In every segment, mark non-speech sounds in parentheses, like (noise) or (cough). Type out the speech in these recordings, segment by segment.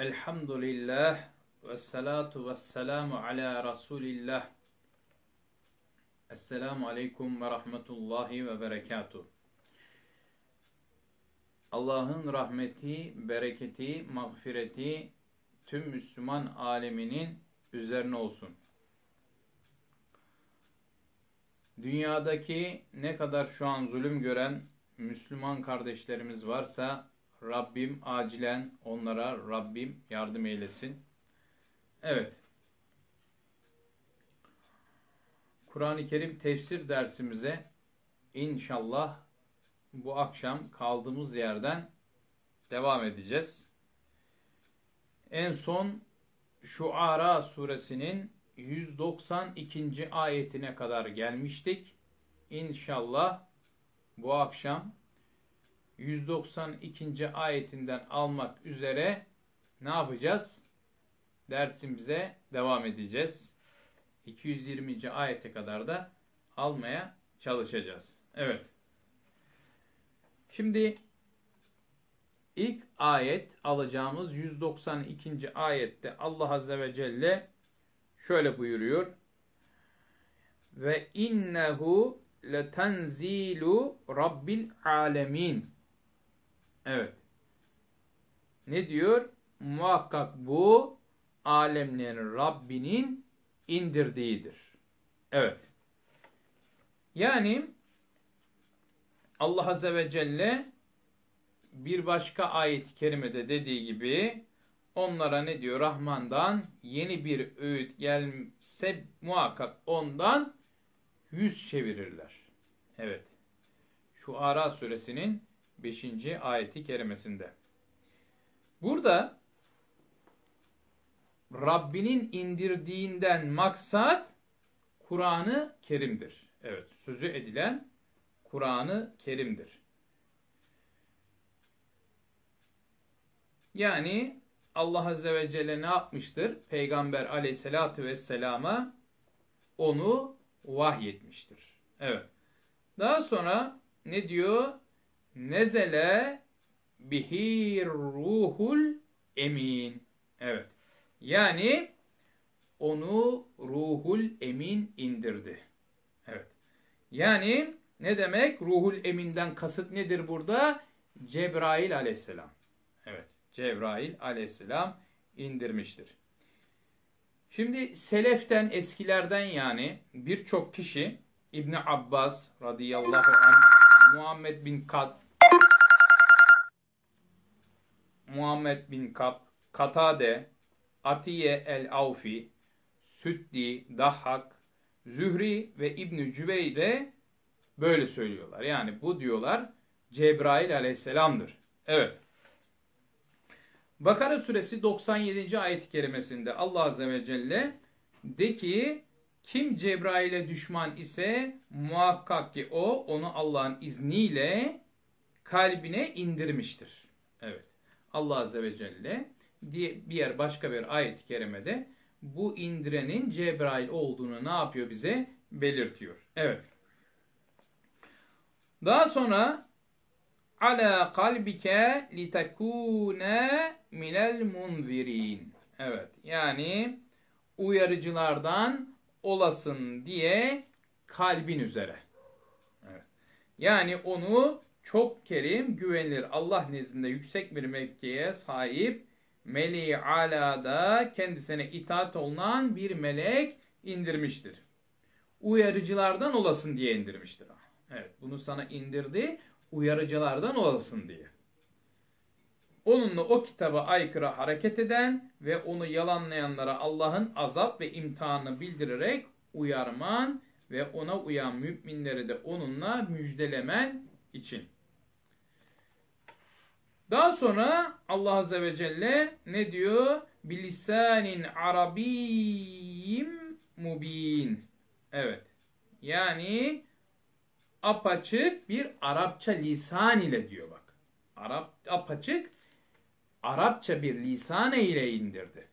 Elhamdülillah ve salatu ve selamu ala Resulillah. Esselamu aleyküm ve rahmetullahi ve berekatuh. Allah'ın rahmeti, bereketi, mağfireti tüm Müslüman aleminin üzerine olsun. Dünyadaki ne kadar şu an zulüm gören Müslüman kardeşlerimiz varsa Rabbim acilen onlara Rabbim yardım eylesin. Evet. Kur'an-ı Kerim tefsir dersimize inşallah bu akşam kaldığımız yerden devam edeceğiz. En son Şuara suresinin 192. ayetine kadar gelmiştik. İnşallah bu akşam 192. ayetinden almak üzere ne yapacağız? Dersimize devam edeceğiz. 220. ayete kadar da almaya çalışacağız. Evet. Şimdi ilk ayet alacağımız 192. ayette Allah Azze ve Celle şöyle buyuruyor. Ve innehu letenzilu rabbil alemin. Evet. Ne diyor? Muhakkak bu alemlerin Rabbinin indirdiğidir. Evet. Yani Allah Azze ve Celle bir başka ayet-i kerimede dediği gibi onlara ne diyor? Rahman'dan yeni bir öğüt gelse muhakkak ondan yüz çevirirler. Evet. Şu Ara suresinin 5. ayeti kerimesinde. Burada Rabbinin indirdiğinden maksat Kur'an-ı Kerim'dir. Evet, sözü edilen Kur'an-ı Kerim'dir. Yani Allah Azze ve Celle ne yapmıştır? Peygamber aleyhissalatü vesselama onu vahyetmiştir. Evet. Daha sonra ne diyor? Nezele bihir ruhul emin. Evet. Yani onu ruhul emin indirdi. Evet. Yani ne demek? Ruhul eminden kasıt nedir burada? Cebrail aleyhisselam. Evet. Cebrail aleyhisselam indirmiştir. Şimdi seleften eskilerden yani birçok kişi İbni Abbas radıyallahu anh, Muhammed bin Kat, Muhammed bin Kap, Katade, Atiye el-Avfi, Süddi, Dahhak, Zühri ve İbn-i Cübeyde böyle söylüyorlar. Yani bu diyorlar Cebrail aleyhisselamdır. Evet. Bakara suresi 97. ayet-i kerimesinde Allah azze ve celle de ki kim Cebrail'e düşman ise muhakkak ki o onu Allah'ın izniyle kalbine indirmiştir. Evet. Allah azze ve celle diye bir yer başka bir ayet-i kerimede bu indirenin Cebrail olduğunu ne yapıyor bize? Belirtiyor. Evet. Daha sonra ala kalbike litekune minel munzirin. Evet. Yani uyarıcılardan olasın diye kalbin üzere. Evet. Yani onu çok kerim, güvenilir Allah nezdinde yüksek bir mevkiye sahip meleği alada kendisine itaat olunan bir melek indirmiştir. Uyarıcılardan olasın diye indirmiştir. Evet bunu sana indirdi uyarıcılardan olasın diye. Onunla o kitaba aykırı hareket eden ve onu yalanlayanlara Allah'ın azap ve imtihanını bildirerek uyarman ve ona uyan müminleri de onunla müjdelemen için. Daha sonra Allah Azze ve Celle ne diyor? Bilisanin arabiyyim mubin. Evet. Yani apaçık bir Arapça lisan ile diyor bak. Arap apaçık Arapça bir lisan ile indirdi.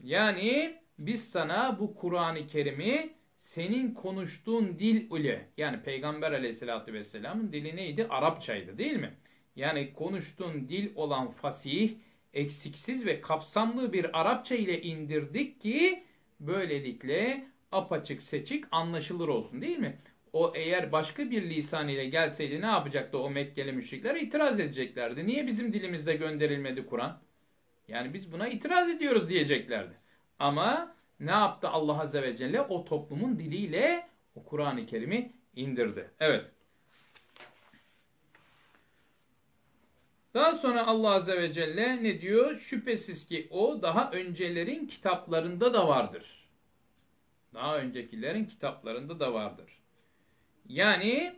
Yani biz sana bu Kur'an-ı Kerim'i senin konuştuğun dil ile yani Peygamber aleyhissalatü vesselamın dili neydi? Arapçaydı değil mi? Yani konuştuğun dil olan fasih, eksiksiz ve kapsamlı bir Arapça ile indirdik ki böylelikle apaçık seçik anlaşılır olsun değil mi? O eğer başka bir lisan ile gelseydi ne yapacaktı o Mekkeli müşrikler? itiraz edeceklerdi. Niye bizim dilimizde gönderilmedi Kur'an? Yani biz buna itiraz ediyoruz diyeceklerdi. Ama ne yaptı Allah Azze ve Celle? O toplumun diliyle o Kur'an-ı Kerim'i indirdi. Evet. Daha sonra Allah Azze ve Celle ne diyor? Şüphesiz ki o daha öncelerin kitaplarında da vardır. Daha öncekilerin kitaplarında da vardır. Yani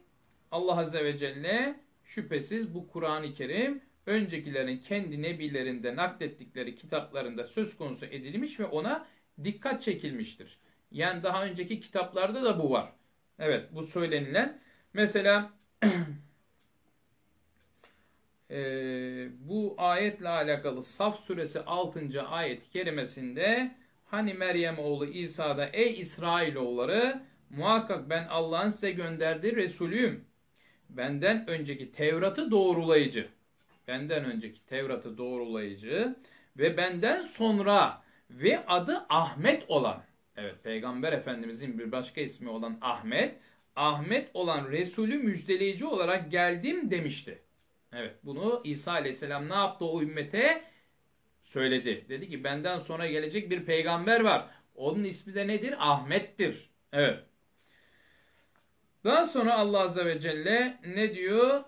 Allah Azze ve Celle şüphesiz bu Kur'an-ı Kerim öncekilerin kendi nebilerinde naklettikleri kitaplarında söz konusu edilmiş ve ona dikkat çekilmiştir. Yani daha önceki kitaplarda da bu var. Evet bu söylenilen mesela (clears throat) e, bu ayetle alakalı Saf suresi 6. ayet kerimesinde hani Meryem oğlu İsa'da ey İsrailoğulları muhakkak ben Allah'ın size gönderdiği Resulüyüm. Benden önceki Tevrat'ı doğrulayıcı. Benden önceki Tevrat'ı doğrulayıcı ve benden sonra ve adı Ahmet olan evet Peygamber Efendimizin bir başka ismi olan Ahmet Ahmet olan Resulü müjdeleyici olarak geldim demişti. Evet bunu İsa Aleyhisselam ne yaptı o ümmete? Söyledi. Dedi ki benden sonra gelecek bir peygamber var. Onun ismi de nedir? Ahmet'tir. Evet. Daha sonra Allah Azze ve Celle ne diyor?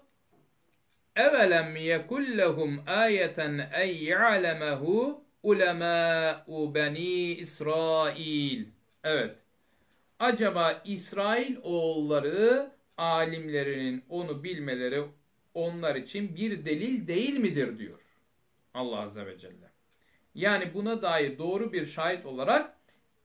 Evelem yekullehum ayeten en ya'lemehu ulemâ'u beni İsrail. Evet. Acaba İsrail oğulları alimlerinin onu bilmeleri onlar için bir delil değil midir diyor Allah Azze ve Celle. Yani buna dair doğru bir şahit olarak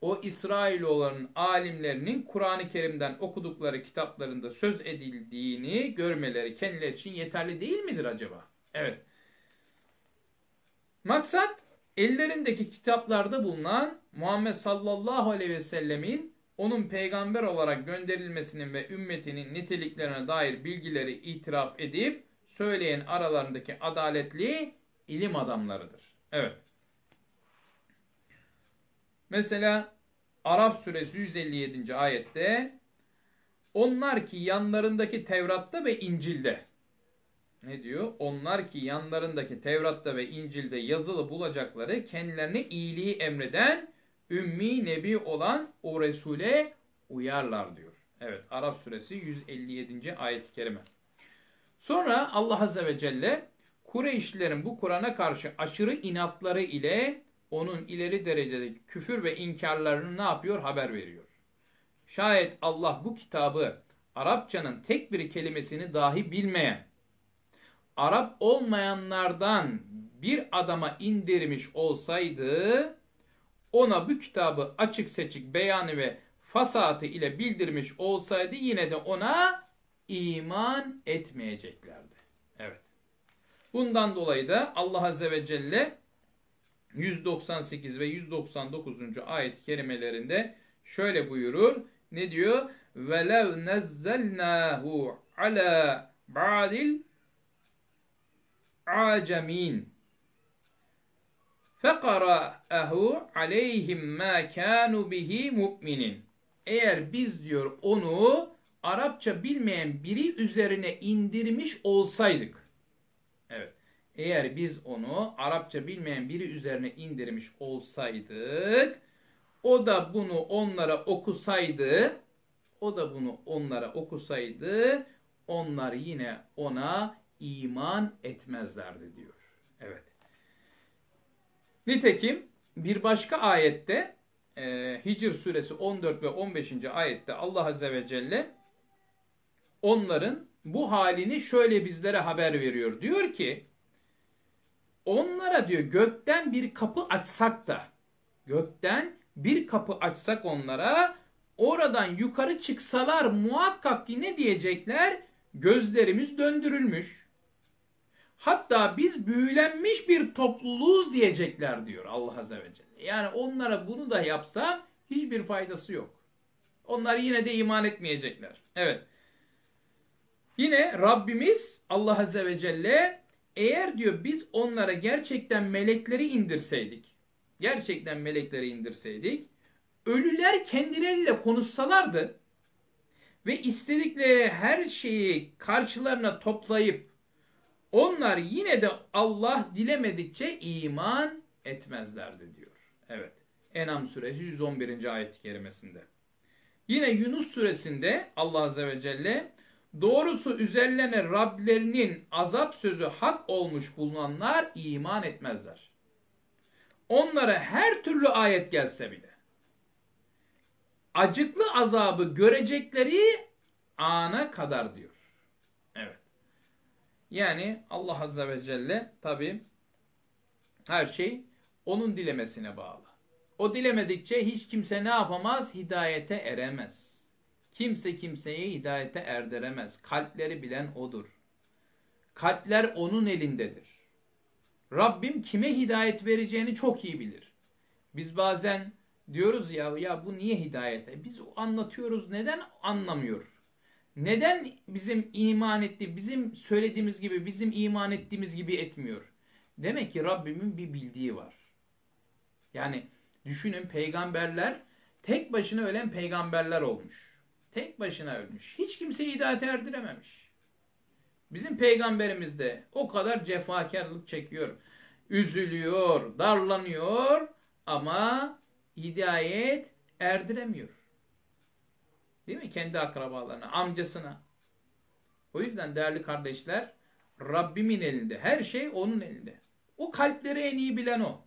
o İsrailoğulların alimlerinin Kur'an-ı Kerim'den okudukları kitaplarında söz edildiğini görmeleri kendileri için yeterli değil midir acaba? Evet. Maksat ellerindeki kitaplarda bulunan Muhammed sallallahu aleyhi ve sellemin onun peygamber olarak gönderilmesinin ve ümmetinin niteliklerine dair bilgileri itiraf edip söyleyen aralarındaki adaletli ilim adamlarıdır. Evet. Mesela Araf suresi 157. ayette onlar ki yanlarındaki Tevrat'ta ve İncil'de ne diyor? Onlar ki yanlarındaki Tevrat'ta ve İncil'de yazılı bulacakları kendilerine iyiliği emreden ümmi nebi olan o Resul'e uyarlar diyor. Evet Arap suresi 157. ayet-i kerime. Sonra Allah Azze ve Celle Kureyşlilerin bu Kur'an'a karşı aşırı inatları ile onun ileri derecedeki küfür ve inkarlarını ne yapıyor? Haber veriyor. Şayet Allah bu kitabı Arapçanın tek bir kelimesini dahi bilmeyen, Arap olmayanlardan bir adama indirmiş olsaydı, ona bu kitabı açık seçik beyanı ve fasatı ile bildirmiş olsaydı yine de ona iman etmeyeceklerdi. Evet. Bundan dolayı da Allah Azze ve Celle 198 ve 199. ayet-i kerimelerinde şöyle buyurur. Ne diyor? وَلَوْ نَزَّلْنَاهُ عَلَى بَعْدِ الْعَجَمِينَ فَقَرَأَهُ عَلَيْهِمْ مَا كَانُوا بِهِ مُؤْمِنِينَ Eğer biz diyor onu Arapça bilmeyen biri üzerine indirmiş olsaydık. Evet. Eğer biz onu Arapça bilmeyen biri üzerine indirmiş olsaydık, o da bunu onlara okusaydı, o da bunu onlara okusaydı, onlar yine ona iman etmezlerdi diyor. Evet. Nitekim bir başka ayette e, Hicr suresi 14 ve 15. ayette Allah Azze ve Celle onların bu halini şöyle bizlere haber veriyor. Diyor ki onlara diyor gökten bir kapı açsak da gökten bir kapı açsak onlara oradan yukarı çıksalar muhakkak ki ne diyecekler? Gözlerimiz döndürülmüş. Hatta biz büyülenmiş bir topluluğuz diyecekler diyor Allah Azze ve Celle. Yani onlara bunu da yapsa hiçbir faydası yok. Onlar yine de iman etmeyecekler. Evet. Yine Rabbimiz Allah Azze ve Celle eğer diyor biz onlara gerçekten melekleri indirseydik, gerçekten melekleri indirseydik, ölüler kendileriyle konuşsalardı ve istedikleri her şeyi karşılarına toplayıp onlar yine de Allah dilemedikçe iman etmezlerdi diyor. Evet. Enam suresi 111. ayet-i kerimesinde. Yine Yunus suresinde Allah azze ve celle doğrusu üzerlerine Rablerinin azap sözü hak olmuş bulunanlar iman etmezler. Onlara her türlü ayet gelse bile acıklı azabı görecekleri ana kadar diyor. Evet. Yani Allah Azze ve Celle tabi her şey onun dilemesine bağlı. O dilemedikçe hiç kimse ne yapamaz? Hidayete eremez. Kimse kimseyi hidayete erdiremez. Kalpleri bilen odur. Kalpler onun elindedir. Rabbim kime hidayet vereceğini çok iyi bilir. Biz bazen diyoruz ya ya bu niye hidayete? Biz anlatıyoruz neden anlamıyor? Neden bizim iman etti, bizim söylediğimiz gibi, bizim iman ettiğimiz gibi etmiyor? Demek ki Rabbimin bir bildiği var. Yani düşünün peygamberler tek başına ölen peygamberler olmuş. Tek başına ölmüş. Hiç kimseyi hidayete erdirememiş. Bizim peygamberimiz de o kadar cefakarlık çekiyor. Üzülüyor, darlanıyor ama hidayet erdiremiyor. Değil mi? Kendi akrabalarına, amcasına. O yüzden değerli kardeşler, Rabbimin elinde. Her şey onun elinde. O kalpleri en iyi bilen o.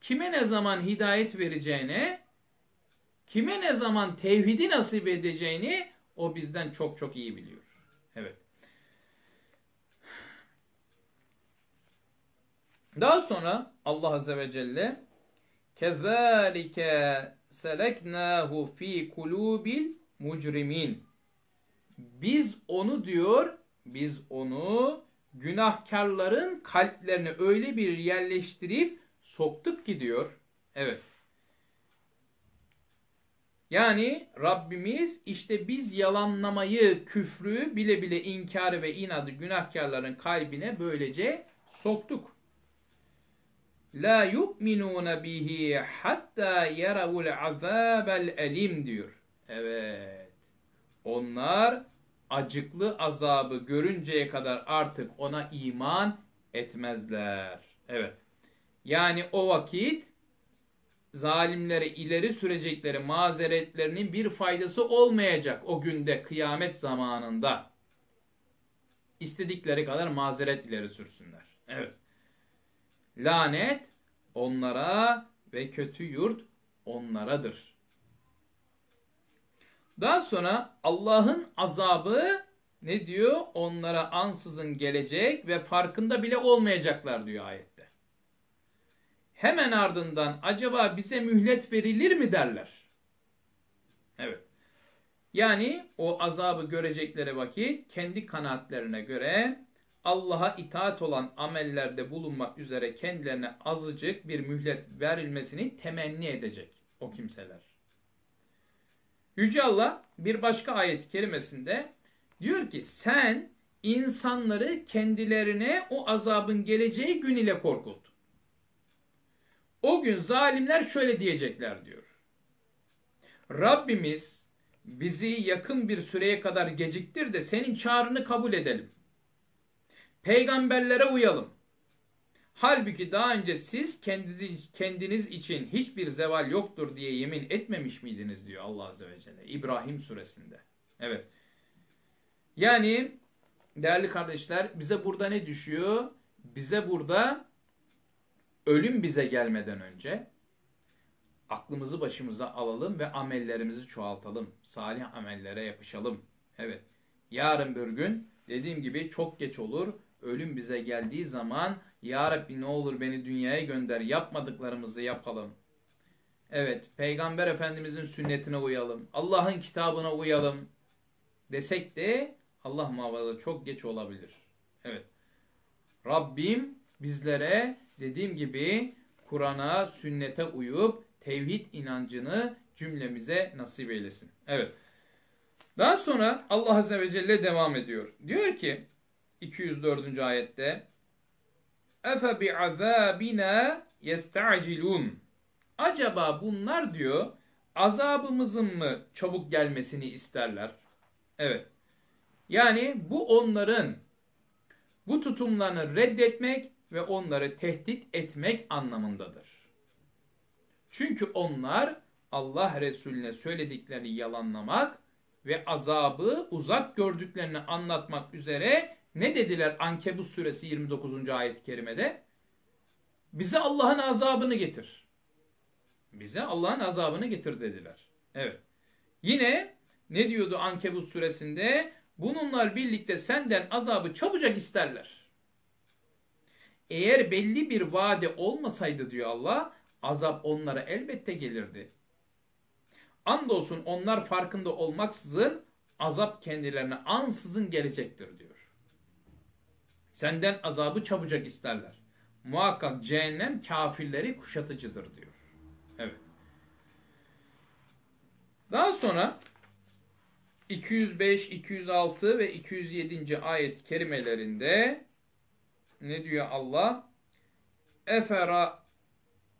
Kime ne zaman hidayet vereceğine, kime ne zaman tevhidi nasip edeceğini o bizden çok çok iyi biliyor. Evet. Daha sonra Allah Azze ve Celle kezalike seleknahu fi kulubil mucrimin. Biz onu diyor, biz onu günahkarların kalplerini öyle bir yerleştirip soktuk ki diyor. Evet. Yani Rabbimiz işte biz yalanlamayı, küfrü bile bile inkarı ve inadı günahkarların kalbine böylece soktuk. La yu'minuna bihi hatta yaravul azabel elim diyor. Evet. Onlar acıklı azabı görünceye kadar artık ona iman etmezler. Evet. Yani o vakit zalimlere ileri sürecekleri mazeretlerinin bir faydası olmayacak o günde kıyamet zamanında. İstedikleri kadar mazeret ileri sürsünler. Evet. Lanet onlara ve kötü yurt onlaradır. Daha sonra Allah'ın azabı ne diyor? Onlara ansızın gelecek ve farkında bile olmayacaklar diyor ayette. Hemen ardından acaba bize mühlet verilir mi derler. Evet. Yani o azabı görecekleri vakit kendi kanaatlerine göre Allah'a itaat olan amellerde bulunmak üzere kendilerine azıcık bir mühlet verilmesini temenni edecek o kimseler. Yüce Allah bir başka ayet-i kerimesinde diyor ki sen insanları kendilerine o azabın geleceği gün ile korkut. O gün zalimler şöyle diyecekler diyor. Rabbimiz bizi yakın bir süreye kadar geciktir de senin çağrını kabul edelim. Peygamberlere uyalım. Halbuki daha önce siz kendiniz, kendiniz için hiçbir zeval yoktur diye yemin etmemiş miydiniz diyor Allah Azze ve Celle. İbrahim suresinde. Evet. Yani değerli kardeşler bize burada ne düşüyor? Bize burada ölüm bize gelmeden önce aklımızı başımıza alalım ve amellerimizi çoğaltalım. Salih amellere yapışalım. Evet. Yarın bir gün dediğim gibi çok geç olur ölüm bize geldiği zaman Ya Rabbi ne olur beni dünyaya gönder yapmadıklarımızı yapalım. Evet Peygamber Efendimizin sünnetine uyalım. Allah'ın kitabına uyalım desek de Allah muhafaza çok geç olabilir. Evet. Rabbim bizlere dediğim gibi Kur'an'a, sünnete uyup tevhid inancını cümlemize nasip eylesin. Evet. Daha sonra Allah Azze ve Celle devam ediyor. Diyor ki 204. ayette Efe bi'azabina yesta'cilun Acaba bunlar diyor azabımızın mı çabuk gelmesini isterler? Evet. Yani bu onların bu tutumlarını reddetmek ve onları tehdit etmek anlamındadır. Çünkü onlar Allah Resulüne söylediklerini yalanlamak ve azabı uzak gördüklerini anlatmak üzere ne dediler Ankebus suresi 29. ayet-i kerimede? Bize Allah'ın azabını getir. Bize Allah'ın azabını getir dediler. Evet. Yine ne diyordu Ankebus suresinde? Bununlar birlikte senden azabı çabucak isterler. Eğer belli bir vade olmasaydı diyor Allah, azap onlara elbette gelirdi. Andolsun onlar farkında olmaksızın azap kendilerine ansızın gelecektir diyor. Senden azabı çabucak isterler. Muhakkak cehennem kafirleri kuşatıcıdır diyor. Evet. Daha sonra 205, 206 ve 207. ayet kerimelerinde ne diyor Allah? Efera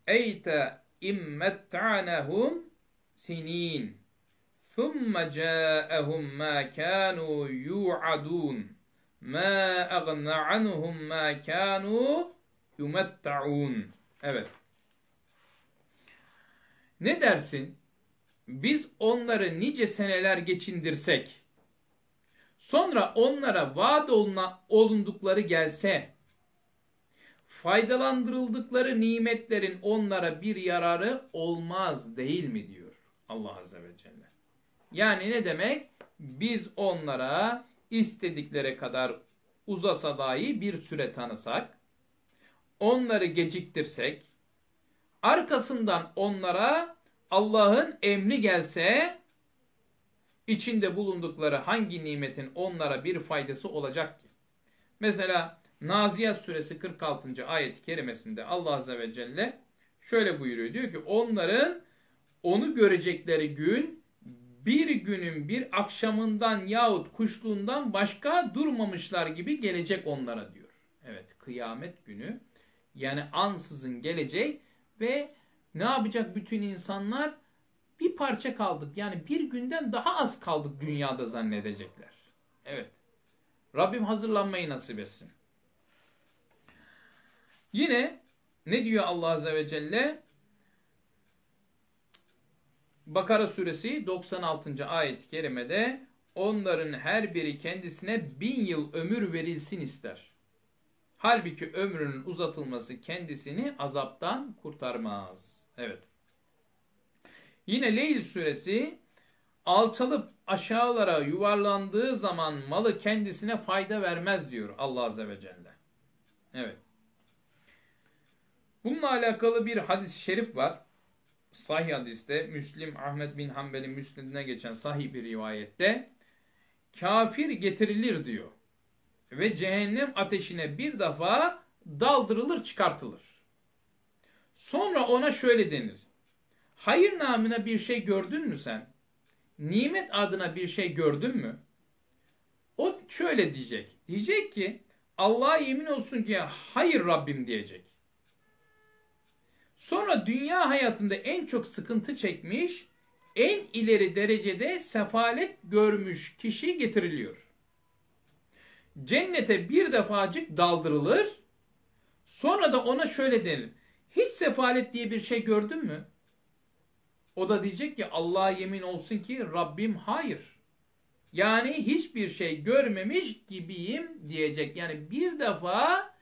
eyte immettanehum sinin thumme ca'ehum ma kanu yu'adun ma agna anhum ma kanu yumettaun. Evet. Ne dersin? Biz onları nice seneler geçindirsek, sonra onlara vaat olundukları gelse, faydalandırıldıkları nimetlerin onlara bir yararı olmaz değil mi diyor Allah Azze ve Celle. Yani ne demek? Biz onlara istedikleri kadar uzasa dahi bir süre tanısak, onları geciktirsek, arkasından onlara Allah'ın emri gelse, içinde bulundukları hangi nimetin onlara bir faydası olacak ki? Mesela Naziyat suresi 46. ayet-i kerimesinde Allah Azze ve Celle şöyle buyuruyor. Diyor ki onların onu görecekleri gün bir günün bir akşamından yahut kuşluğundan başka durmamışlar gibi gelecek onlara diyor. Evet kıyamet günü yani ansızın gelecek ve ne yapacak bütün insanlar? Bir parça kaldık yani bir günden daha az kaldık dünyada zannedecekler. Evet. Rabbim hazırlanmayı nasip etsin. Yine ne diyor Allah Azze ve Celle? Bakara suresi 96. ayet-i kerimede onların her biri kendisine bin yıl ömür verilsin ister. Halbuki ömrünün uzatılması kendisini azaptan kurtarmaz. Evet. Yine Leyl suresi alçalıp aşağılara yuvarlandığı zaman malı kendisine fayda vermez diyor Allah Azze ve Celle. Evet. Bununla alakalı bir hadis-i şerif var. Sahih hadiste Müslim Ahmet bin Hanbel'in Müslim'ine geçen sahih bir rivayette kafir getirilir diyor. Ve cehennem ateşine bir defa daldırılır çıkartılır. Sonra ona şöyle denir. Hayır namına bir şey gördün mü sen? Nimet adına bir şey gördün mü? O şöyle diyecek. Diyecek ki Allah'a yemin olsun ki hayır Rabbim diyecek. Sonra dünya hayatında en çok sıkıntı çekmiş, en ileri derecede sefalet görmüş kişi getiriliyor. Cennete bir defacık daldırılır, sonra da ona şöyle denir. Hiç sefalet diye bir şey gördün mü? O da diyecek ki Allah'a yemin olsun ki Rabbim hayır. Yani hiçbir şey görmemiş gibiyim diyecek. Yani bir defa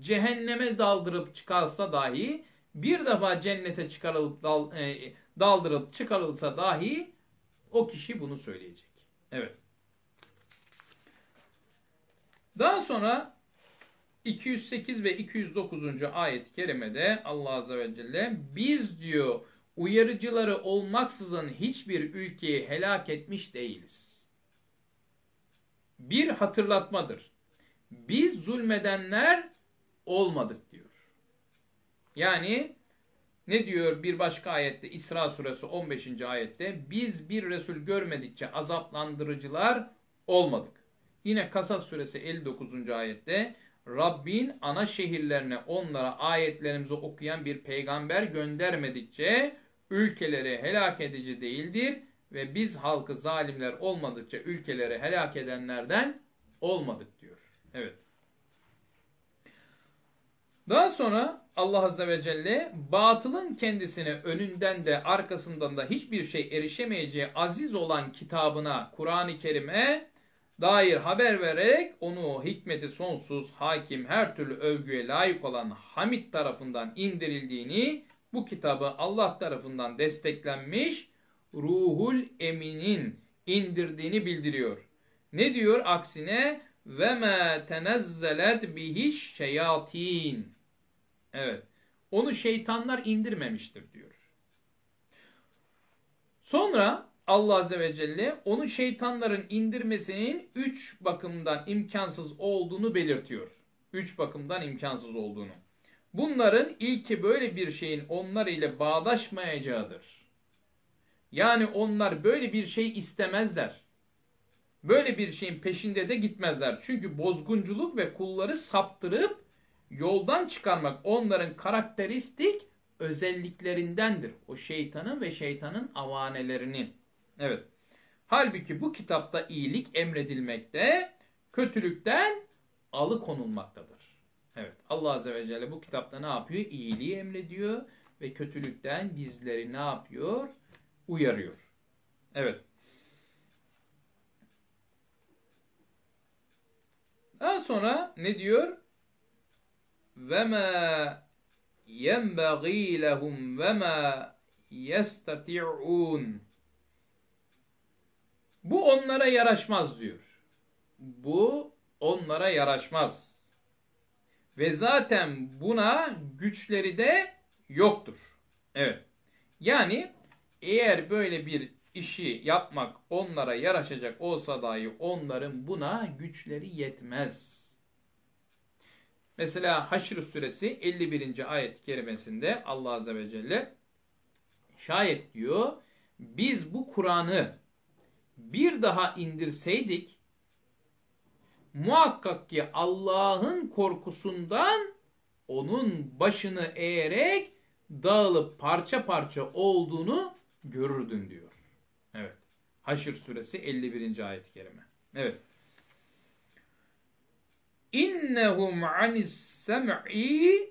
cehenneme daldırıp çıkarsa dahi bir defa cennete çıkarılıp dal, e, daldırıp çıkarılsa dahi o kişi bunu söyleyecek. Evet. Daha sonra 208 ve 209. ayet-i kerimede Allah Azze ve Celle biz diyor uyarıcıları olmaksızın hiçbir ülkeyi helak etmiş değiliz. Bir hatırlatmadır. Biz zulmedenler olmadık diyor. Yani ne diyor bir başka ayette İsra suresi 15. ayette biz bir Resul görmedikçe azaplandırıcılar olmadık. Yine Kasas suresi 59. ayette Rabbin ana şehirlerine onlara ayetlerimizi okuyan bir peygamber göndermedikçe ülkeleri helak edici değildir ve biz halkı zalimler olmadıkça ülkeleri helak edenlerden olmadık diyor. Evet. Daha sonra Allah Azze ve Celle batılın kendisine önünden de arkasından da hiçbir şey erişemeyeceği aziz olan kitabına Kur'an-ı Kerim'e dair haber vererek onu hikmeti sonsuz, hakim, her türlü övgüye layık olan Hamid tarafından indirildiğini, bu kitabı Allah tarafından desteklenmiş Ruhul Emin'in indirdiğini bildiriyor. Ne diyor aksine? Ve me tenezzelet bihiş şeyatin. Evet. Onu şeytanlar indirmemiştir diyor. Sonra Allah Azze ve Celle onu şeytanların indirmesinin üç bakımdan imkansız olduğunu belirtiyor. Üç bakımdan imkansız olduğunu. Bunların ilki böyle bir şeyin onlar ile bağdaşmayacağıdır. Yani onlar böyle bir şey istemezler. Böyle bir şeyin peşinde de gitmezler. Çünkü bozgunculuk ve kulları saptırıp yoldan çıkarmak onların karakteristik özelliklerindendir. O şeytanın ve şeytanın avanelerinin. Evet. Halbuki bu kitapta iyilik emredilmekte, kötülükten alıkonulmaktadır. Evet. Allah Azze ve Celle bu kitapta ne yapıyor? İyiliği emrediyor ve kötülükten bizleri ne yapıyor? Uyarıyor. Evet. Daha sonra ne diyor? Ve ma yenbagî lehum ve ma yestati'un. Bu onlara yaraşmaz diyor. Bu onlara yaraşmaz. Ve zaten buna güçleri de yoktur. Evet. Yani eğer böyle bir işi yapmak onlara yaraşacak olsa dahi onların buna güçleri yetmez. Mesela Haşr suresi 51. ayet-i kerimesinde Allah Azze ve Celle şayet diyor biz bu Kur'an'ı bir daha indirseydik muhakkak ki Allah'ın korkusundan onun başını eğerek dağılıp parça parça olduğunu görürdün diyor. Haşr suresi 51. ayet-i kerime. Evet. İnnehum anis sem'i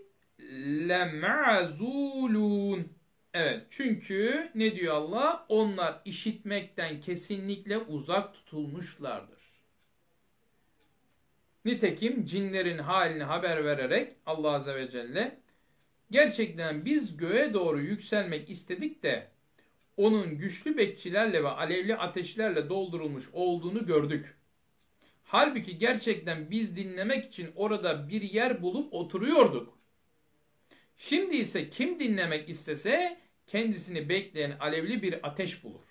lema'zulun. Evet çünkü ne diyor Allah? Onlar işitmekten kesinlikle uzak tutulmuşlardır. Nitekim cinlerin halini haber vererek Allah Azze ve Celle gerçekten biz göğe doğru yükselmek istedik de onun güçlü bekçilerle ve alevli ateşlerle doldurulmuş olduğunu gördük. Halbuki gerçekten biz dinlemek için orada bir yer bulup oturuyorduk. Şimdi ise kim dinlemek istese kendisini bekleyen alevli bir ateş bulur.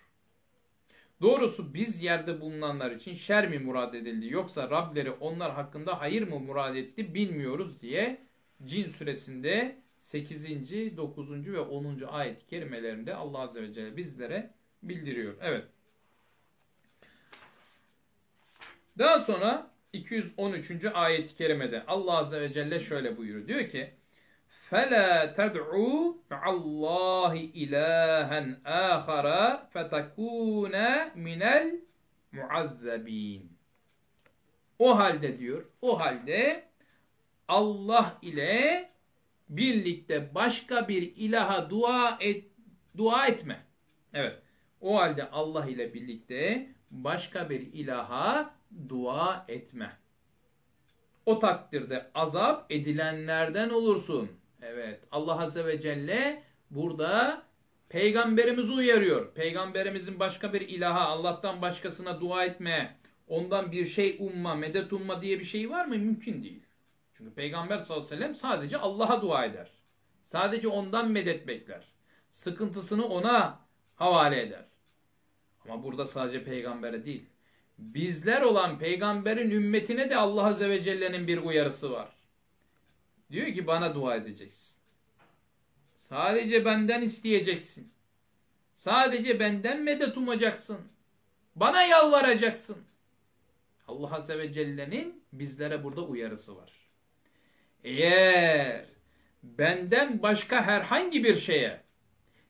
Doğrusu biz yerde bulunanlar için şer mi murad edildi yoksa Rableri onlar hakkında hayır mı murad etti bilmiyoruz diye Cin suresinde 8. 9. ve 10. ayet-i kerimelerinde Allah Azze ve Celle bizlere bildiriyor. Evet. Daha sonra 213. ayet-i kerimede Allah Azze ve Celle şöyle buyuruyor. Diyor ki فَلَا تَدْعُوا مَعَ اللّٰهِ إِلَٰهًا آخَرَ فَتَكُونَ مِنَ الْمُعَذَّب۪ينَ O halde diyor, o halde Allah ile birlikte başka bir ilaha dua et, dua etme. Evet. O halde Allah ile birlikte başka bir ilaha dua etme. O takdirde azap edilenlerden olursun. Evet Allah Azze ve Celle burada peygamberimizi uyarıyor. Peygamberimizin başka bir ilaha Allah'tan başkasına dua etme, ondan bir şey umma, medet umma diye bir şey var mı? Mümkün değil. Çünkü Peygamber sallallahu aleyhi ve sellem sadece Allah'a dua eder. Sadece ondan medet bekler. Sıkıntısını ona havale eder. Ama burada sadece peygambere değil. Bizler olan peygamberin ümmetine de Allah Azze ve Celle'nin bir uyarısı var. Diyor ki bana dua edeceksin. Sadece benden isteyeceksin. Sadece benden medet umacaksın. Bana yalvaracaksın. Allah Azze ve Celle'nin bizlere burada uyarısı var. Eğer benden başka herhangi bir şeye,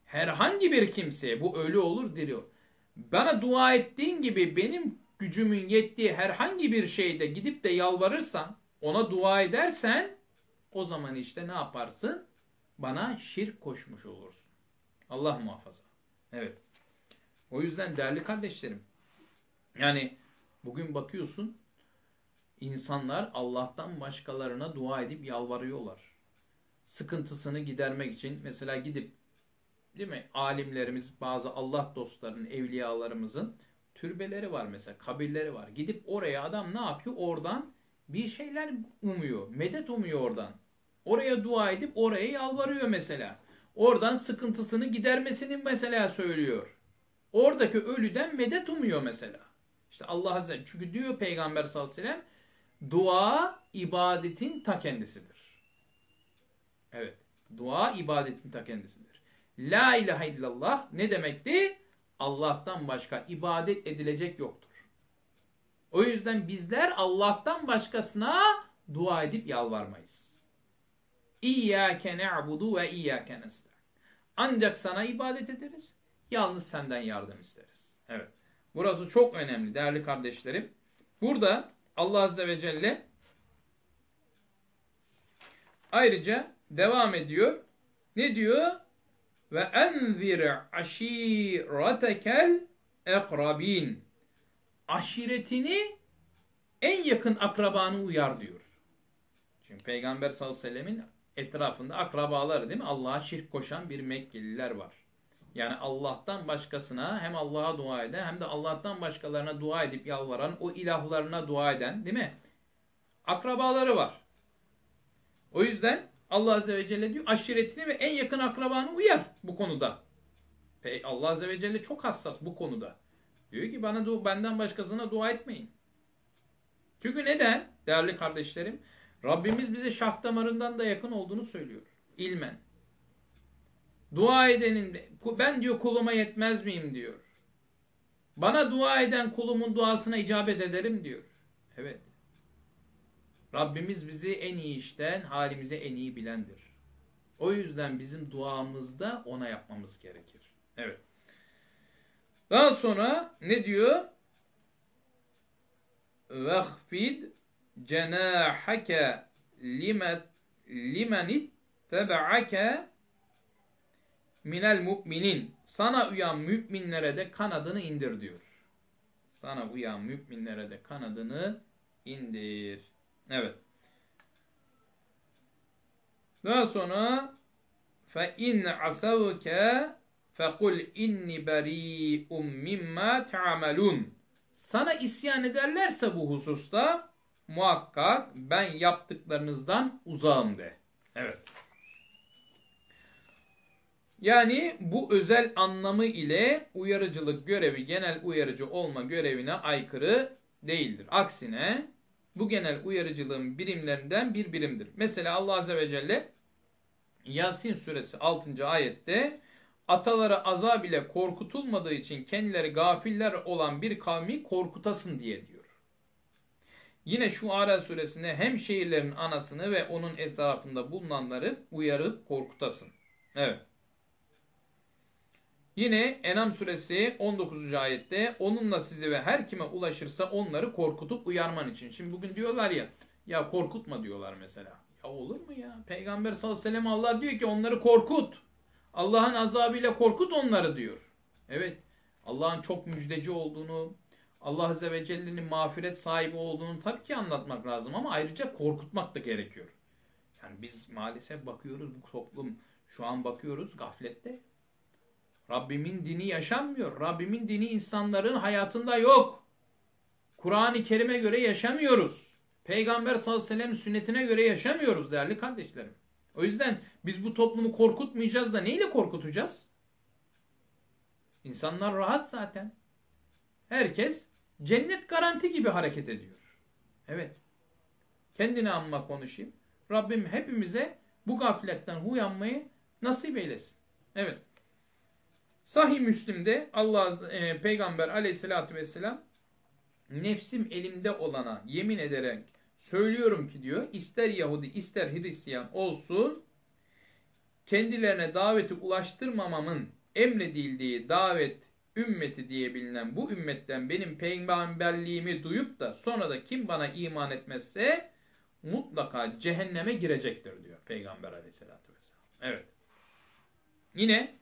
herhangi bir kimseye, bu ölü olur diriyor. Bana dua ettiğin gibi benim gücümün yettiği herhangi bir şeyde gidip de yalvarırsan, ona dua edersen, o zaman işte ne yaparsın? Bana şirk koşmuş olursun. Allah muhafaza. Evet. O yüzden değerli kardeşlerim, yani bugün bakıyorsun, insanlar Allah'tan başkalarına dua edip yalvarıyorlar. Sıkıntısını gidermek için mesela gidip değil mi alimlerimiz bazı Allah dostlarının evliyalarımızın türbeleri var mesela kabirleri var. Gidip oraya adam ne yapıyor? Oradan bir şeyler umuyor. Medet umuyor oradan. Oraya dua edip oraya yalvarıyor mesela. Oradan sıkıntısını gidermesini mesela söylüyor. Oradaki ölüden medet umuyor mesela. İşte Allah Azze çünkü diyor Peygamber sallallahu aleyhi ve sellem dua ibadetin ta kendisidir. Evet. Dua ibadetin ta kendisidir. La ilahe illallah ne demekti? Allah'tan başka ibadet edilecek yoktur. O yüzden bizler Allah'tan başkasına dua edip yalvarmayız. İyyâke ne'budu ve iyyâke nesta'in. Ancak sana ibadet ederiz. Yalnız senden yardım isteriz. Evet. Burası çok önemli değerli kardeşlerim. Burada Allah Azze ve Celle ayrıca devam ediyor. Ne diyor? Ve enzir aşiretekel ekrabin. Aşiretini en yakın akrabanı uyar diyor. Çünkü Peygamber sallallahu aleyhi ve sellemin etrafında akrabaları değil mi? Allah'a şirk koşan bir Mekkeliler var. Yani Allah'tan başkasına hem Allah'a dua eden hem de Allah'tan başkalarına dua edip yalvaran, o ilahlarına dua eden değil mi? Akrabaları var. O yüzden Allah Azze ve Celle diyor aşiretini ve en yakın akrabanı uyar bu konuda. Allah Azze ve Celle çok hassas bu konuda. Diyor ki bana benden başkasına dua etmeyin. Çünkü neden? Değerli kardeşlerim, Rabbimiz bize şah damarından da yakın olduğunu söylüyor. İlmen. Dua edenin, ben diyor kuluma yetmez miyim diyor. Bana dua eden kulumun duasına icabet ederim diyor. Evet. Rabbimiz bizi en iyi işten, halimize en iyi bilendir. O yüzden bizim duamızda ona yapmamız gerekir. Evet. Daha sonra ne diyor? Vahfid cenahake limen ittebaake minel müminin. Sana uyan müminlere de kanadını indir diyor. Sana uyan müminlere de kanadını indir. Evet. Daha sonra fe in asavke fekul inni beri'um mimma ta'malun. Sana isyan ederlerse bu hususta muhakkak ben yaptıklarınızdan uzağım de. Evet. Yani bu özel anlamı ile uyarıcılık görevi genel uyarıcı olma görevine aykırı değildir. Aksine bu genel uyarıcılığın birimlerinden bir birimdir. Mesela Allah Azze ve Celle Yasin suresi 6. ayette ataları azab ile korkutulmadığı için kendileri gafiller olan bir kavmi korkutasın diye diyor. Yine şu Ara suresinde hem şehirlerin anasını ve onun etrafında bulunanları uyarıp korkutasın. Evet. Yine Enam suresi 19. ayette onunla sizi ve her kime ulaşırsa onları korkutup uyarman için. Şimdi bugün diyorlar ya ya korkutma diyorlar mesela. Ya olur mu ya? Peygamber sallallahu aleyhi ve sellem Allah diyor ki onları korkut. Allah'ın azabıyla korkut onları diyor. Evet Allah'ın çok müjdeci olduğunu, Allah Azze ve Celle'nin mağfiret sahibi olduğunu tabii ki anlatmak lazım ama ayrıca korkutmak da gerekiyor. Yani biz maalesef bakıyoruz bu toplum şu an bakıyoruz gaflette. Rabbimin dini yaşanmıyor. Rabbimin dini insanların hayatında yok. Kur'an-ı Kerim'e göre yaşamıyoruz. Peygamber sallallahu aleyhi ve sellem sünnetine göre yaşamıyoruz değerli kardeşlerim. O yüzden biz bu toplumu korkutmayacağız da neyle korkutacağız? İnsanlar rahat zaten. Herkes cennet garanti gibi hareket ediyor. Evet. Kendine anma konuşayım. Rabbim hepimize bu gafletten uyanmayı nasip eylesin. Evet. Sahih Müslim'de Allah e, Peygamber Aleyhisselatü vesselam nefsim elimde olana yemin ederek söylüyorum ki diyor ister Yahudi ister Hristiyan olsun kendilerine daveti ulaştırmamamın emredildiği davet ümmeti diye bilinen bu ümmetten benim peygamberliğimi duyup da sonra da kim bana iman etmezse mutlaka cehenneme girecektir diyor Peygamber aleyhissalatü vesselam. Evet. Yine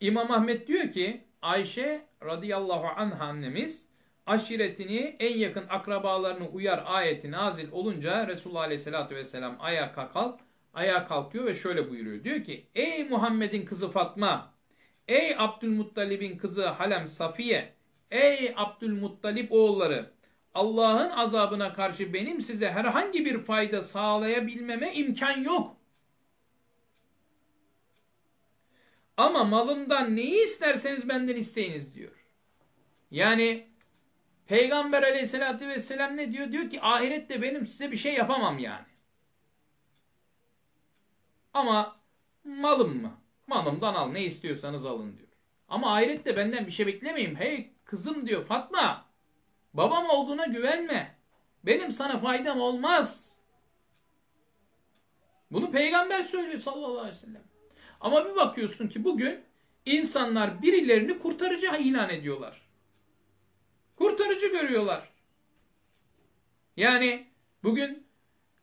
İmam Ahmet diyor ki Ayşe radıyallahu anha annemiz aşiretini en yakın akrabalarını uyar ayeti nazil olunca Resulullah aleyhissalatü vesselam ayağa kalk, ayağa kalkıyor ve şöyle buyuruyor. Diyor ki ey Muhammed'in kızı Fatma, ey Abdülmuttalib'in kızı Halem Safiye, ey Abdülmuttalib oğulları Allah'ın azabına karşı benim size herhangi bir fayda sağlayabilmeme imkan yok. Ama malımdan neyi isterseniz benden isteyiniz diyor. Yani Peygamber aleyhissalatü vesselam ne diyor? Diyor ki ahirette benim size bir şey yapamam yani. Ama malım mı? Malımdan al ne istiyorsanız alın diyor. Ama ahirette benden bir şey beklemeyin. Hey kızım diyor Fatma babam olduğuna güvenme. Benim sana faydam olmaz. Bunu peygamber söylüyor sallallahu aleyhi ve sellem. Ama bir bakıyorsun ki bugün insanlar birilerini kurtarıcı ilan ediyorlar. Kurtarıcı görüyorlar. Yani bugün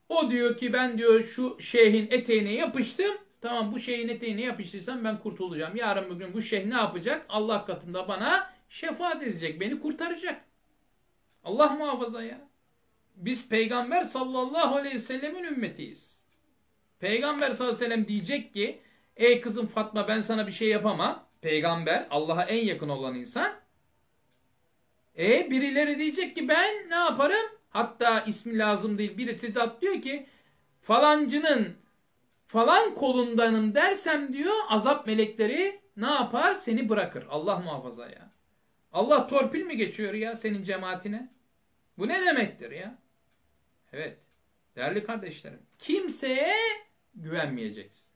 o diyor ki ben diyor şu şeyhin eteğine yapıştım. Tamam bu şeyhin eteğine yapıştıysam ben kurtulacağım. Yarın bugün bu şeyh ne yapacak? Allah katında bana şefaat edecek. Beni kurtaracak. Allah muhafaza ya. Biz peygamber sallallahu aleyhi ve sellemin ümmetiyiz. Peygamber sallallahu aleyhi ve sellem diyecek ki ey kızım Fatma ben sana bir şey yapamam. Peygamber Allah'a en yakın olan insan. E birileri diyecek ki ben ne yaparım? Hatta ismi lazım değil. Birisi diyor ki falancının falan kolundanım dersem diyor azap melekleri ne yapar? Seni bırakır. Allah muhafaza ya. Allah torpil mi geçiyor ya senin cemaatine? Bu ne demektir ya? Evet. Değerli kardeşlerim. Kimseye güvenmeyeceksin.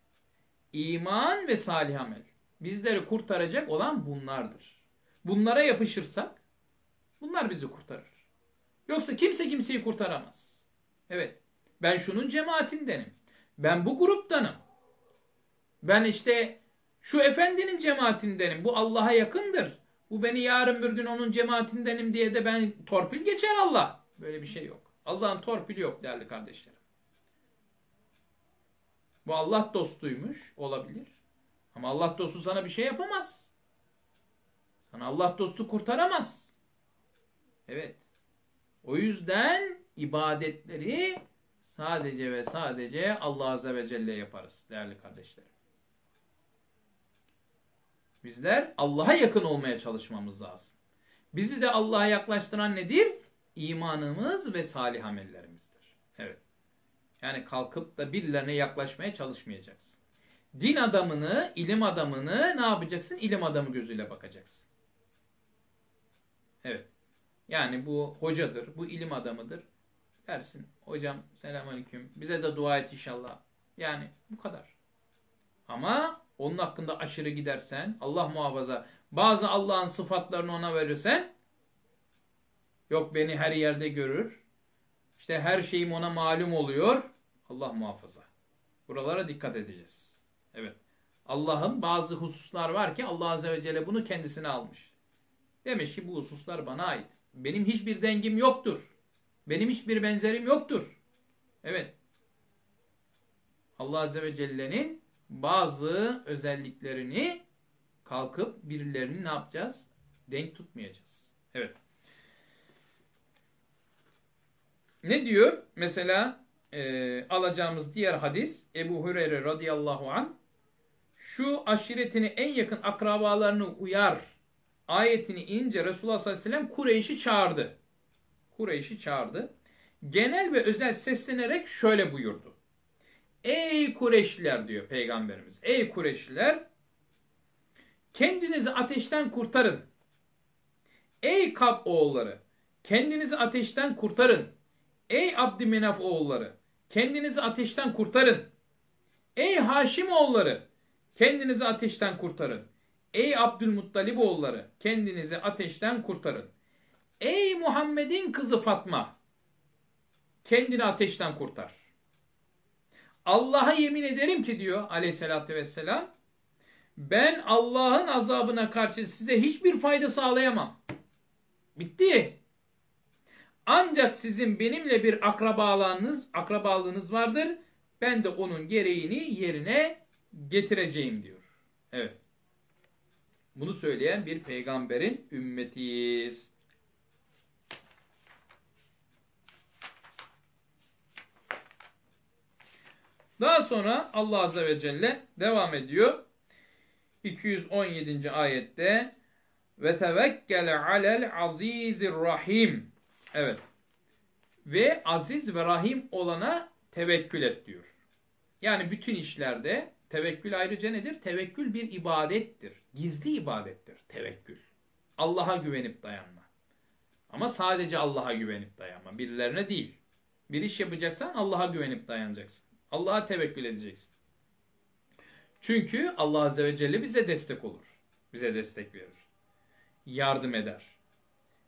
İman ve salih amel. Bizleri kurtaracak olan bunlardır. Bunlara yapışırsak bunlar bizi kurtarır. Yoksa kimse kimseyi kurtaramaz. Evet. Ben şunun cemaatindenim. Ben bu gruptanım. Ben işte şu efendinin cemaatindenim. Bu Allah'a yakındır. Bu beni yarın bir gün onun cemaatindenim diye de ben torpil geçer Allah. Böyle bir şey yok. Allah'ın torpili yok değerli kardeşlerim. Bu Allah dostuymuş olabilir. Ama Allah dostu sana bir şey yapamaz. Sana Allah dostu kurtaramaz. Evet. O yüzden ibadetleri sadece ve sadece Allah Azze ve Celle yaparız değerli kardeşlerim. Bizler Allah'a yakın olmaya çalışmamız lazım. Bizi de Allah'a yaklaştıran nedir? İmanımız ve salih amellerimizdir. Evet. Yani kalkıp da birilerine yaklaşmaya çalışmayacaksın. Din adamını, ilim adamını ne yapacaksın? İlim adamı gözüyle bakacaksın. Evet. Yani bu hocadır, bu ilim adamıdır. Dersin, hocam selamünaleyküm, bize de dua et inşallah. Yani bu kadar. Ama onun hakkında aşırı gidersen, Allah muhafaza, bazı Allah'ın sıfatlarını ona verirsen, yok beni her yerde görür, işte her şeyim ona malum oluyor, Allah muhafaza. Buralara dikkat edeceğiz. Evet. Allah'ın bazı hususlar var ki Allah Azze ve Celle bunu kendisine almış. Demiş ki bu hususlar bana ait. Benim hiçbir dengim yoktur. Benim hiçbir benzerim yoktur. Evet. Allah Azze ve Celle'nin bazı özelliklerini kalkıp birilerini ne yapacağız? Denk tutmayacağız. Evet. Ne diyor? Mesela e, alacağımız diğer hadis Ebu Hureyre radıyallahu an şu aşiretini en yakın akrabalarını uyar ayetini ince Resulullah sallallahu aleyhi ve sellem Kureyş'i çağırdı. Kureyş'i çağırdı. Genel ve özel seslenerek şöyle buyurdu. Ey Kureyşliler diyor peygamberimiz. Ey Kureyşliler kendinizi ateşten kurtarın. Ey Kab oğulları kendinizi ateşten kurtarın. Ey Abdümenaf oğulları kendinizi ateşten kurtarın. Ey Haşim oğulları kendinizi ateşten kurtarın. Ey Abdülmuttalib oğulları kendinizi ateşten kurtarın. Ey Muhammed'in kızı Fatma kendini ateşten kurtar. Allah'a yemin ederim ki diyor aleyhissalatü vesselam ben Allah'ın azabına karşı size hiçbir fayda sağlayamam. Bitti. Ancak sizin benimle bir akrabalığınız, akrabalığınız vardır. Ben de onun gereğini yerine getireceğim diyor. Evet. Bunu söyleyen bir peygamberin ümmetiyiz. Daha sonra Allah Azze ve Celle devam ediyor. 217. ayette ve tevekkele alel azizir rahim. Evet. Ve aziz ve rahim olana tevekkül et diyor. Yani bütün işlerde tevekkül ayrıca nedir? Tevekkül bir ibadettir. Gizli ibadettir tevekkül. Allah'a güvenip dayanma. Ama sadece Allah'a güvenip dayanma. Birilerine değil. Bir iş yapacaksan Allah'a güvenip dayanacaksın. Allah'a tevekkül edeceksin. Çünkü Allah Azze ve Celle bize destek olur. Bize destek verir. Yardım eder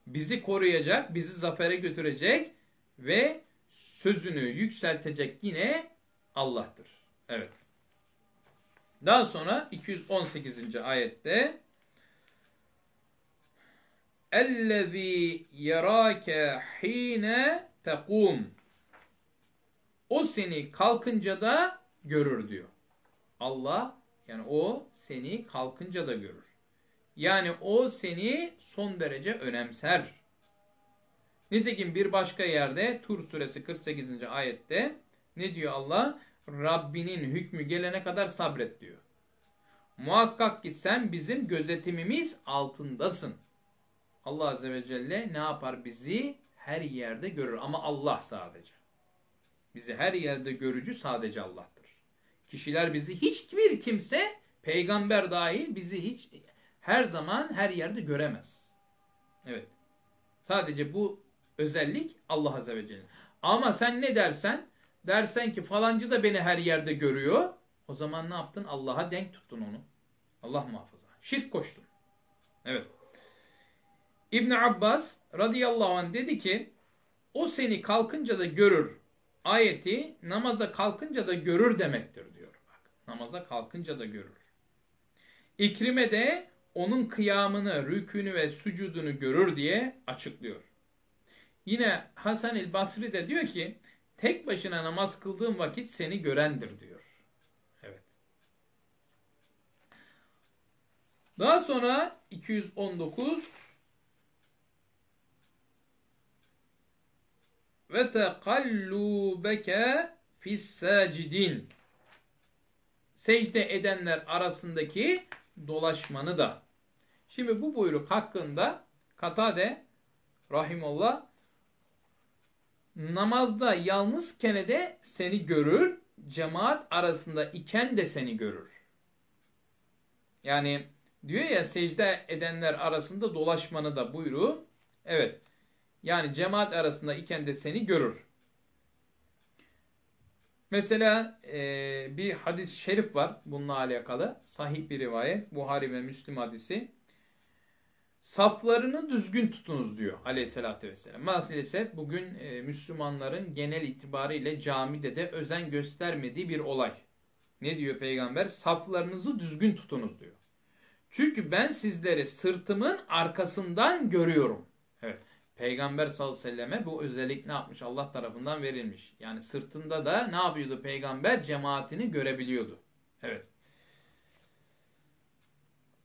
Bizi koruyacak, bizi zafere götürecek ve sözünü yükseltecek yine Allah'tır. Evet. Daha sonra 218. ayette اَلَّذ۪ي يَرَاكَ ح۪ينَ تَقُومُ O seni kalkınca da görür diyor. Allah yani o seni kalkınca da görür. Yani o seni son derece önemser. Nitekim bir başka yerde Tur suresi 48. ayette ne diyor Allah? Rabbinin hükmü gelene kadar sabret diyor. Muhakkak ki sen bizim gözetimimiz altındasın. Allah Azze ve Celle ne yapar bizi? Her yerde görür ama Allah sadece. Bizi her yerde görücü sadece Allah'tır. Kişiler bizi hiçbir kimse peygamber dahil bizi hiç her zaman her yerde göremez. Evet. Sadece bu özellik Allah Azze ve Celle. Ama sen ne dersen dersen ki falancı da beni her yerde görüyor. O zaman ne yaptın? Allah'a denk tuttun onu. Allah muhafaza. Şirk koştun. Evet. İbn Abbas radıyallahu anh dedi ki o seni kalkınca da görür ayeti namaza kalkınca da görür demektir diyor. Bak, namaza kalkınca da görür. İkrime de onun kıyamını, rükünü ve sucudunu görür diye açıklıyor. Yine Hasan el Basri de diyor ki tek başına namaz kıldığın vakit seni görendir diyor. Evet. Daha sonra 219 ve tekallubeke fissacidin secde edenler arasındaki dolaşmanı da. Şimdi bu buyruk hakkında Katade Rahimullah namazda yalnızken de seni görür, cemaat arasında iken de seni görür. Yani diyor ya secde edenler arasında dolaşmanı da buyruğu. Evet. Yani cemaat arasında iken de seni görür. Mesela e, bir hadis-i şerif var bununla alakalı. Sahih bir rivayet. Buhari ve Müslim hadisi. Saflarını düzgün tutunuz diyor aleyhissalatü vesselam. Maalesef bugün e, Müslümanların genel itibariyle camide de özen göstermediği bir olay. Ne diyor peygamber? Saflarınızı düzgün tutunuz diyor. Çünkü ben sizleri sırtımın arkasından görüyorum. Evet. Peygamber sallallahu aleyhi ve selleme bu özellik ne yapmış? Allah tarafından verilmiş. Yani sırtında da ne yapıyordu peygamber? Cemaatini görebiliyordu. Evet.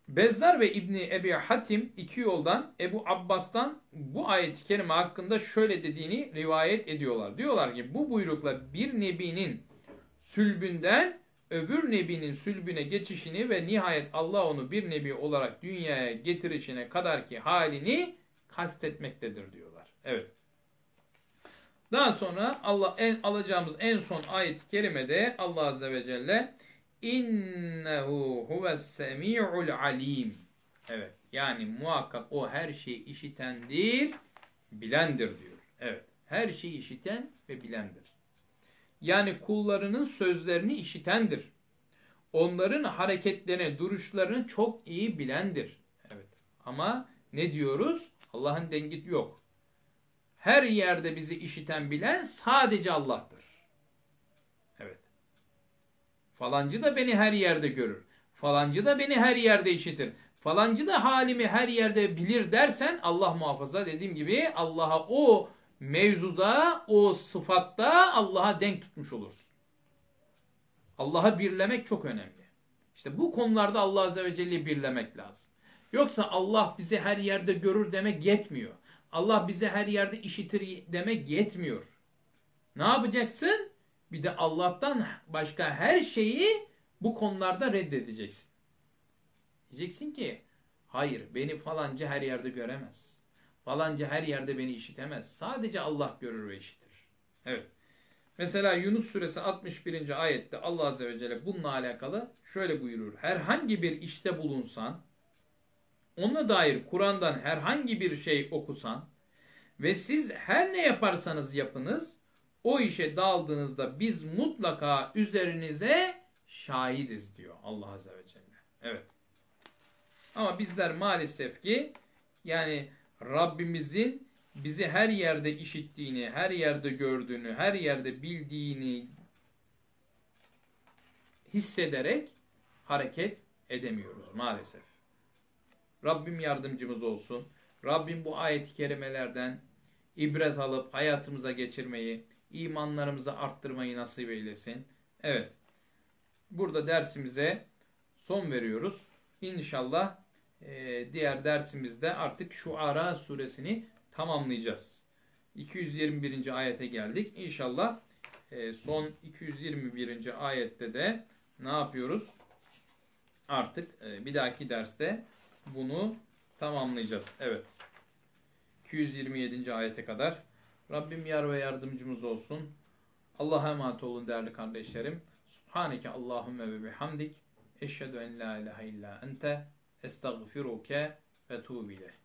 Bezzar ve İbni Ebi Hatim iki yoldan Ebu Abbas'tan bu ayet-i kerime hakkında şöyle dediğini rivayet ediyorlar. Diyorlar ki bu buyrukla bir nebinin sülbünden öbür nebinin sülbüne geçişini ve nihayet Allah onu bir nebi olarak dünyaya getirişine kadar ki halini kastetmektedir diyorlar. Evet. Daha sonra Allah en, alacağımız en son ayet-i kerimede Allah Azze ve Celle İnnehu huves semi'ul alim. Evet. Yani muhakkak o her şeyi işitendir, bilendir diyor. Evet. Her şeyi işiten ve bilendir. Yani kullarının sözlerini işitendir. Onların hareketlerini, duruşlarını çok iyi bilendir. Evet. Ama ne diyoruz? Allah'ın dengi yok. Her yerde bizi işiten bilen sadece Allah'tır. Evet. Falancı da beni her yerde görür. Falancı da beni her yerde işitir. Falancı da halimi her yerde bilir dersen Allah muhafaza dediğim gibi Allah'a o mevzuda, o sıfatta Allah'a denk tutmuş olursun. Allah'a birlemek çok önemli. İşte bu konularda Allah Azze ve Celle'yi birlemek lazım. Yoksa Allah bizi her yerde görür demek yetmiyor. Allah bizi her yerde işitir demek yetmiyor. Ne yapacaksın? Bir de Allah'tan başka her şeyi bu konularda reddedeceksin. Diyeceksin ki hayır beni falanca her yerde göremez. Falanca her yerde beni işitemez. Sadece Allah görür ve işitir. Evet. Mesela Yunus suresi 61. ayette Allah Azze ve Celle bununla alakalı şöyle buyurur. Herhangi bir işte bulunsan, ona dair Kur'an'dan herhangi bir şey okusan ve siz her ne yaparsanız yapınız, o işe daldığınızda biz mutlaka üzerinize şahidiz diyor Allah Azze ve Celle. Evet. Ama bizler maalesef ki yani Rabbimizin bizi her yerde işittiğini, her yerde gördüğünü, her yerde bildiğini hissederek hareket edemiyoruz maalesef. Rabbim yardımcımız olsun. Rabbim bu ayet-i kerimelerden ibret alıp hayatımıza geçirmeyi, imanlarımızı arttırmayı nasip eylesin. Evet. Burada dersimize son veriyoruz. İnşallah e, diğer dersimizde artık şu Ara suresini tamamlayacağız. 221. ayete geldik. İnşallah e, son 221. ayette de ne yapıyoruz? Artık e, bir dahaki derste bunu tamamlayacağız. Evet. 227. ayete kadar. Rabbim yar ve yardımcımız olsun. Allah'a emanet olun değerli kardeşlerim. Subhaneke Allahümme ve bihamdik. Eşhedü en la ilahe illa ente. Estağfiruke ve tuğbileh.